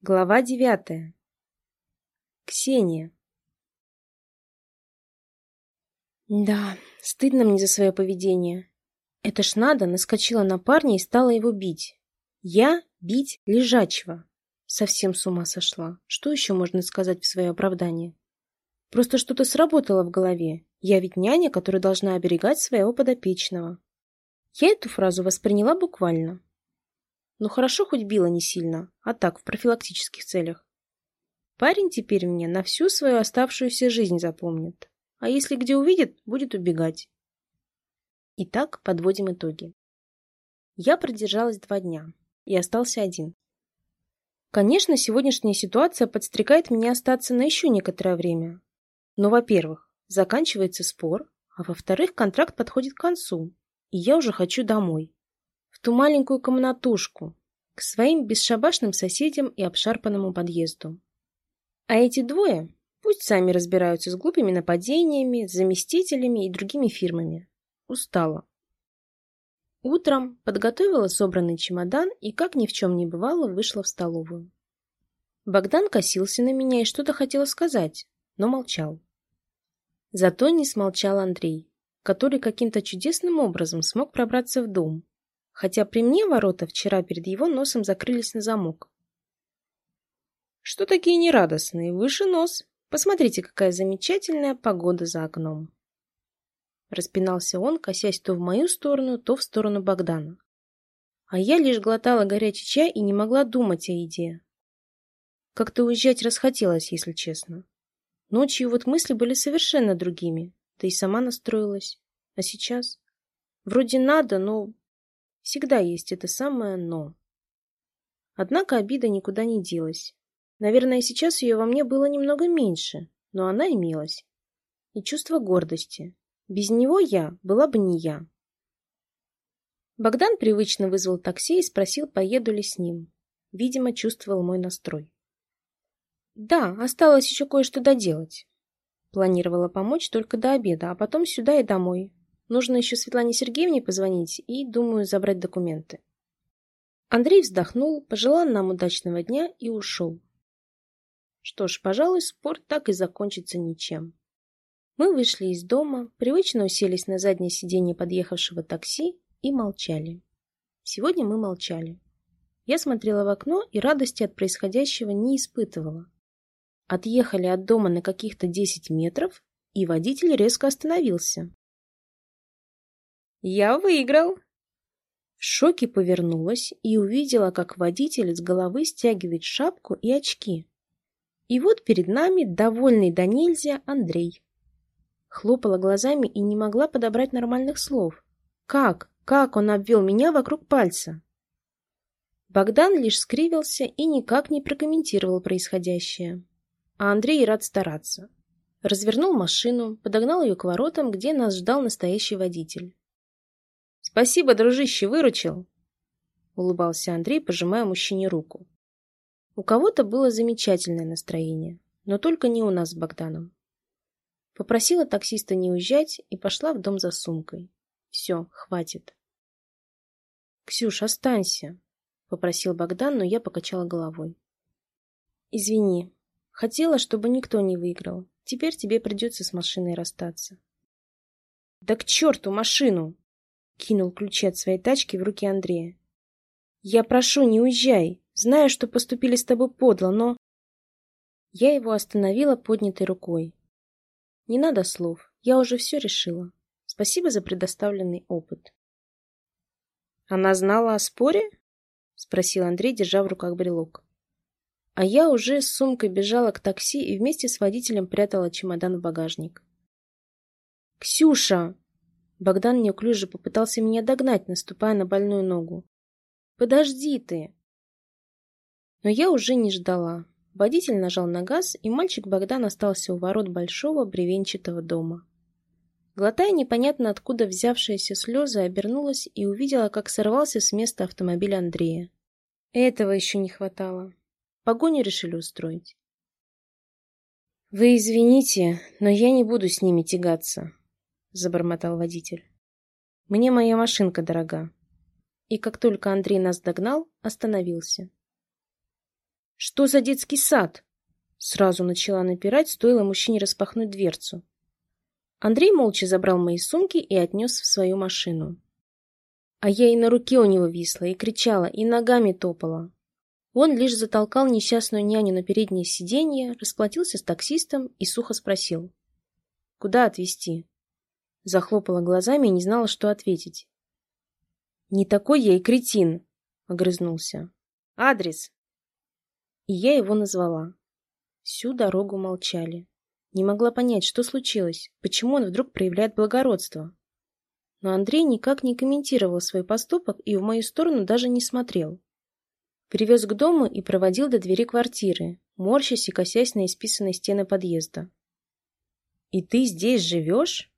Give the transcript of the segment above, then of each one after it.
Глава девятая. Ксения. Да, стыдно мне за свое поведение. Это ж надо, наскочила на парня и стала его бить. Я бить лежачего. Совсем с ума сошла. Что еще можно сказать в свое оправдание? Просто что-то сработало в голове. Я ведь няня, которая должна оберегать своего подопечного. Я эту фразу восприняла буквально. Ну хорошо, хоть била не сильно, а так, в профилактических целях. Парень теперь мне на всю свою оставшуюся жизнь запомнит. А если где увидит, будет убегать. Итак, подводим итоги. Я продержалась два дня и остался один. Конечно, сегодняшняя ситуация подстрекает меня остаться на еще некоторое время. Но, во-первых, заканчивается спор, а во-вторых, контракт подходит к концу, и я уже хочу домой ту маленькую комнатушку, к своим бесшабашным соседям и обшарпанному подъезду. А эти двое пусть сами разбираются с глупыми нападениями, заместителями и другими фирмами. Устала. Утром подготовила собранный чемодан и, как ни в чем не бывало, вышла в столовую. Богдан косился на меня и что-то хотел сказать, но молчал. Зато не смолчал Андрей, который каким-то чудесным образом смог пробраться в дом, хотя при мне ворота вчера перед его носом закрылись на замок. Что такие нерадостные? Выше нос. Посмотрите, какая замечательная погода за окном. Распинался он, косясь то в мою сторону, то в сторону Богдана. А я лишь глотала горячий чай и не могла думать о еде. Как-то уезжать расхотелось, если честно. Ночью вот мысли были совершенно другими, да и сама настроилась. А сейчас? Вроде надо, но Всегда есть это самое «но». Однако обида никуда не делась. Наверное, сейчас ее во мне было немного меньше, но она имелась. И чувство гордости. Без него я была бы не я. Богдан привычно вызвал такси и спросил, поеду ли с ним. Видимо, чувствовал мой настрой. Да, осталось еще кое-что доделать. Планировала помочь только до обеда, а потом сюда и домой, Нужно еще Светлане Сергеевне позвонить и, думаю, забрать документы. Андрей вздохнул, пожелал нам удачного дня и ушел. Что ж, пожалуй, спор так и закончится ничем. Мы вышли из дома, привычно уселись на заднее сиденье подъехавшего такси и молчали. Сегодня мы молчали. Я смотрела в окно и радости от происходящего не испытывала. Отъехали от дома на каких-то 10 метров, и водитель резко остановился. «Я выиграл!» В шоке повернулась и увидела, как водитель с головы стягивает шапку и очки. И вот перед нами, довольный до нельзя, Андрей. Хлопала глазами и не могла подобрать нормальных слов. Как? Как он обвел меня вокруг пальца? Богдан лишь скривился и никак не прокомментировал происходящее. А Андрей рад стараться. Развернул машину, подогнал ее к воротам, где нас ждал настоящий водитель. Спасибо, дружище, выручил. Улыбался Андрей, пожимая мужчине руку. У кого-то было замечательное настроение, но только не у нас с Богданом. Попросила таксиста не уезжать и пошла в дом за сумкой. Все, хватит. «Ксюш, останься», — попросил Богдан, но я покачала головой. «Извини. Хотела, чтобы никто не выиграл. Теперь тебе придется с машиной расстаться». «Да к черту машину!» Кинул ключи от своей тачки в руки Андрея. «Я прошу, не уезжай. Знаю, что поступили с тобой подло, но...» Я его остановила поднятой рукой. «Не надо слов. Я уже все решила. Спасибо за предоставленный опыт». «Она знала о споре?» — спросил Андрей, держа в руках брелок. А я уже с сумкой бежала к такси и вместе с водителем прятала чемодан в багажник. «Ксюша!» Богдан неуклюже попытался меня догнать, наступая на больную ногу. «Подожди ты!» Но я уже не ждала. Водитель нажал на газ, и мальчик Богдан остался у ворот большого бревенчатого дома. Глотая непонятно откуда взявшиеся слезы, обернулась и увидела, как сорвался с места автомобиль Андрея. Этого еще не хватало. Погоню решили устроить. «Вы извините, но я не буду с ними тягаться», — забормотал водитель. «Мне моя машинка дорога». И как только Андрей нас догнал, остановился. Что за детский сад? Сразу начала напирать, стоило мужчине распахнуть дверцу. Андрей молча забрал мои сумки и отнес в свою машину. А я и на руке у него висла, и кричала, и ногами топала. Он лишь затолкал несчастную няню на переднее сиденье, расплатился с таксистом и сухо спросил. «Куда отвезти?» Захлопала глазами и не знала, что ответить. «Не такой я и кретин!» — огрызнулся. «Адрес!» И я его назвала. Всю дорогу молчали. Не могла понять, что случилось, почему он вдруг проявляет благородство. Но Андрей никак не комментировал свой поступок и в мою сторону даже не смотрел. Привез к дому и проводил до двери квартиры, морщась и косясь на исписанные стены подъезда. «И ты здесь живешь?»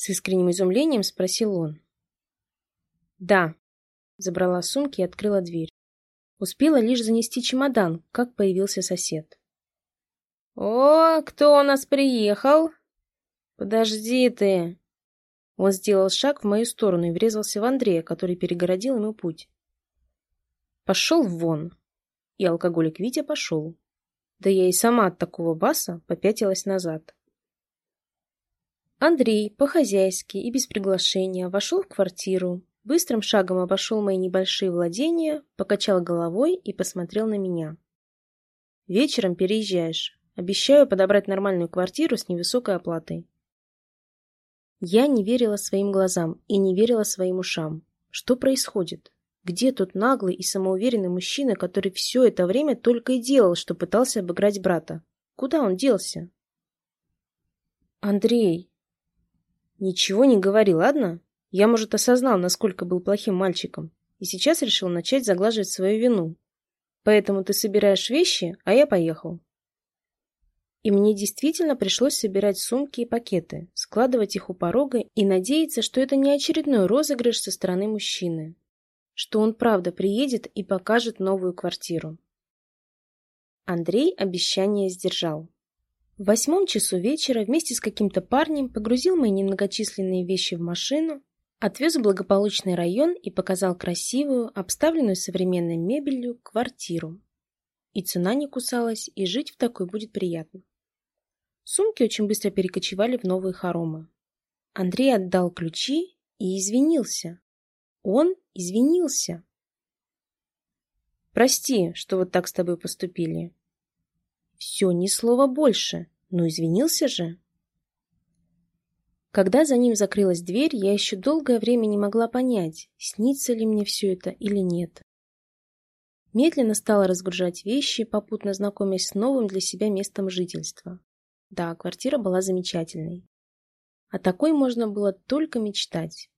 С искренним изумлением спросил он. «Да», — забрала сумки и открыла дверь. Успела лишь занести чемодан, как появился сосед. «О, кто у нас приехал?» «Подожди ты!» Он сделал шаг в мою сторону и врезался в Андрея, который перегородил ему путь. Пошел вон. И алкоголик Витя пошел. Да я и сама от такого баса попятилась назад. Андрей по-хозяйски и без приглашения вошел в квартиру, быстрым шагом обошел мои небольшие владения, покачал головой и посмотрел на меня. «Вечером переезжаешь. Обещаю подобрать нормальную квартиру с невысокой оплатой». Я не верила своим глазам и не верила своим ушам. Что происходит? Где тот наглый и самоуверенный мужчина, который все это время только и делал, что пытался обыграть брата? Куда он делся? «Андрей!» «Ничего не говори, ладно? Я, может, осознал, насколько был плохим мальчиком, и сейчас решил начать заглаживать свою вину. Поэтому ты собираешь вещи, а я поехал». И мне действительно пришлось собирать сумки и пакеты, складывать их у порога и надеяться, что это не очередной розыгрыш со стороны мужчины что он правда приедет и покажет новую квартиру. Андрей обещание сдержал. В восьмом часу вечера вместе с каким-то парнем погрузил мои немногочисленные вещи в машину, отвез в благополучный район и показал красивую, обставленную современной мебелью, квартиру. И цена не кусалась, и жить в такой будет приятно. Сумки очень быстро перекочевали в новые хоромы. Андрей отдал ключи и извинился. Он извинился. Прости, что вот так с тобой поступили. Все, ни слова больше. но извинился же. Когда за ним закрылась дверь, я еще долгое время не могла понять, снится ли мне все это или нет. Медленно стала разгружать вещи, попутно знакомясь с новым для себя местом жительства. Да, квартира была замечательной. О такой можно было только мечтать.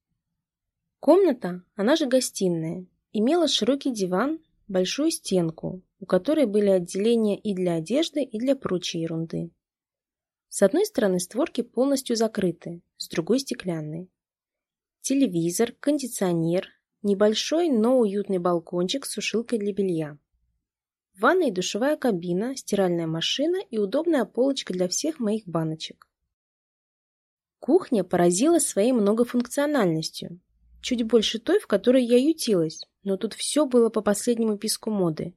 Комната, она же гостиная, имела широкий диван, большую стенку, у которой были отделения и для одежды, и для прочей ерунды. С одной стороны створки полностью закрыты, с другой стеклянные. Телевизор, кондиционер, небольшой, но уютный балкончик с сушилкой для белья. Ванная и душевая кабина, стиральная машина и удобная полочка для всех моих баночек. Кухня поразила своей многофункциональностью. Чуть больше той, в которой я ютилась, но тут все было по последнему писку моды.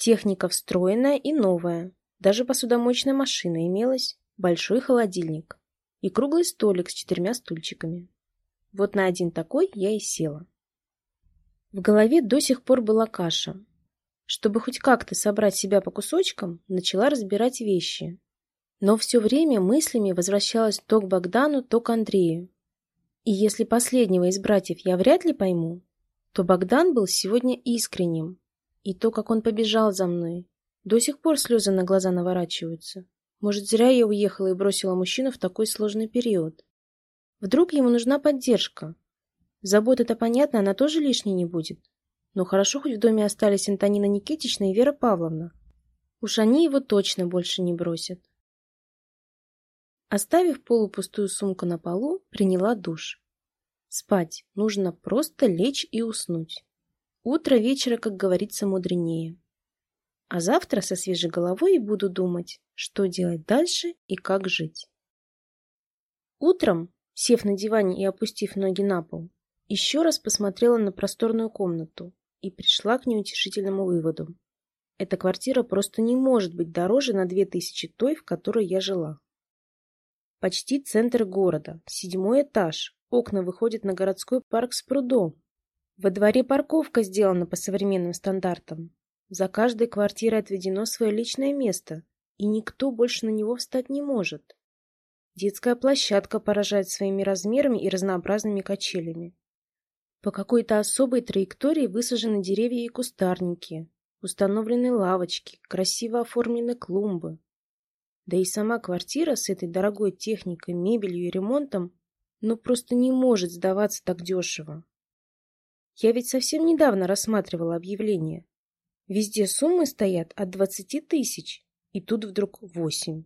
Техника встроенная и новая. Даже посудомоечная машина имелась, большой холодильник и круглый столик с четырьмя стульчиками. Вот на один такой я и села. В голове до сих пор была каша. Чтобы хоть как-то собрать себя по кусочкам, начала разбирать вещи. Но все время мыслями возвращалась то к Богдану, то к Андрею. И если последнего из братьев я вряд ли пойму, то Богдан был сегодня искренним. И то, как он побежал за мной. До сих пор слезы на глаза наворачиваются. Может, зря я уехала и бросила мужчину в такой сложный период. Вдруг ему нужна поддержка. Забота-то, понятно, она тоже лишней не будет. Но хорошо, хоть в доме остались Антонина Никитична и Вера Павловна. Уж они его точно больше не бросят. Оставив полупустую сумку на полу, приняла душ. Спать. Нужно просто лечь и уснуть. Утро вечера, как говорится, мудренее. А завтра со свежей головой буду думать, что делать дальше и как жить. Утром, сев на диване и опустив ноги на пол, еще раз посмотрела на просторную комнату и пришла к неутешительному выводу. Эта квартира просто не может быть дороже на две тысячи той, в которой я жила. Почти центр города, седьмой этаж, окна выходят на городской парк с прудом. Во дворе парковка сделана по современным стандартам. За каждой квартирой отведено свое личное место, и никто больше на него встать не может. Детская площадка поражает своими размерами и разнообразными качелями. По какой-то особой траектории высажены деревья и кустарники, установлены лавочки, красиво оформлены клумбы. Да и сама квартира с этой дорогой техникой, мебелью и ремонтом ну просто не может сдаваться так дешево. Я ведь совсем недавно рассматривала объявления. Везде суммы стоят от двадцати тысяч, и тут вдруг восемь.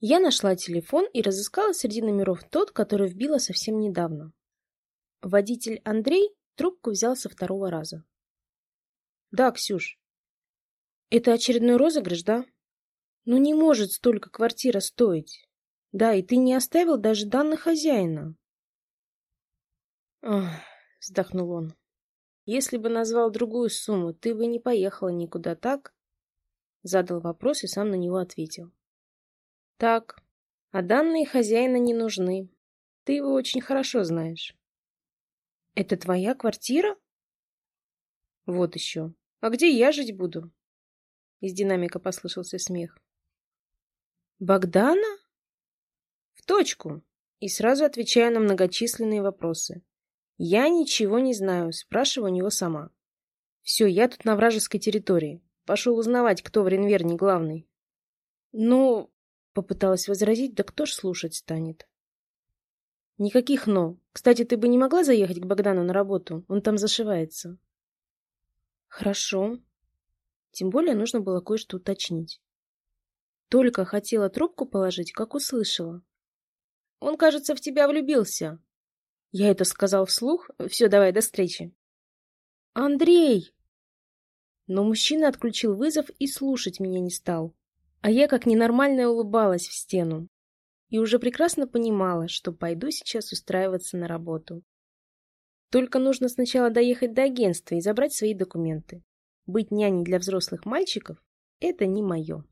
Я нашла телефон и разыскала среди номеров тот, который вбила совсем недавно. Водитель Андрей трубку взял со второго раза. Да, Ксюш. Это очередной розыгрыш, да? Ну не может столько квартира стоить. Да, и ты не оставил даже данных хозяина. Ох, вздохнул он. Если бы назвал другую сумму, ты бы не поехала никуда, так? Задал вопрос и сам на него ответил. Так, а данные хозяина не нужны. Ты его очень хорошо знаешь. Это твоя квартира? Вот еще. А где я жить буду? Из динамика послышался смех. Богдана? В точку. И сразу отвечаю на многочисленные вопросы. Я ничего не знаю, спрашиваю у него сама. Все, я тут на вражеской территории. Пошел узнавать, кто в Ренверне главный. Ну, попыталась возразить, да кто ж слушать станет? Никаких «но». Кстати, ты бы не могла заехать к Богдану на работу? Он там зашивается. Хорошо. Тем более нужно было кое-что уточнить. Только хотела трубку положить, как услышала. Он, кажется, в тебя влюбился. Я это сказал вслух. Все, давай, до встречи. Андрей! Но мужчина отключил вызов и слушать меня не стал. А я как ненормальная улыбалась в стену и уже прекрасно понимала, что пойду сейчас устраиваться на работу. Только нужно сначала доехать до агентства и забрать свои документы. Быть няней для взрослых мальчиков – это не мое.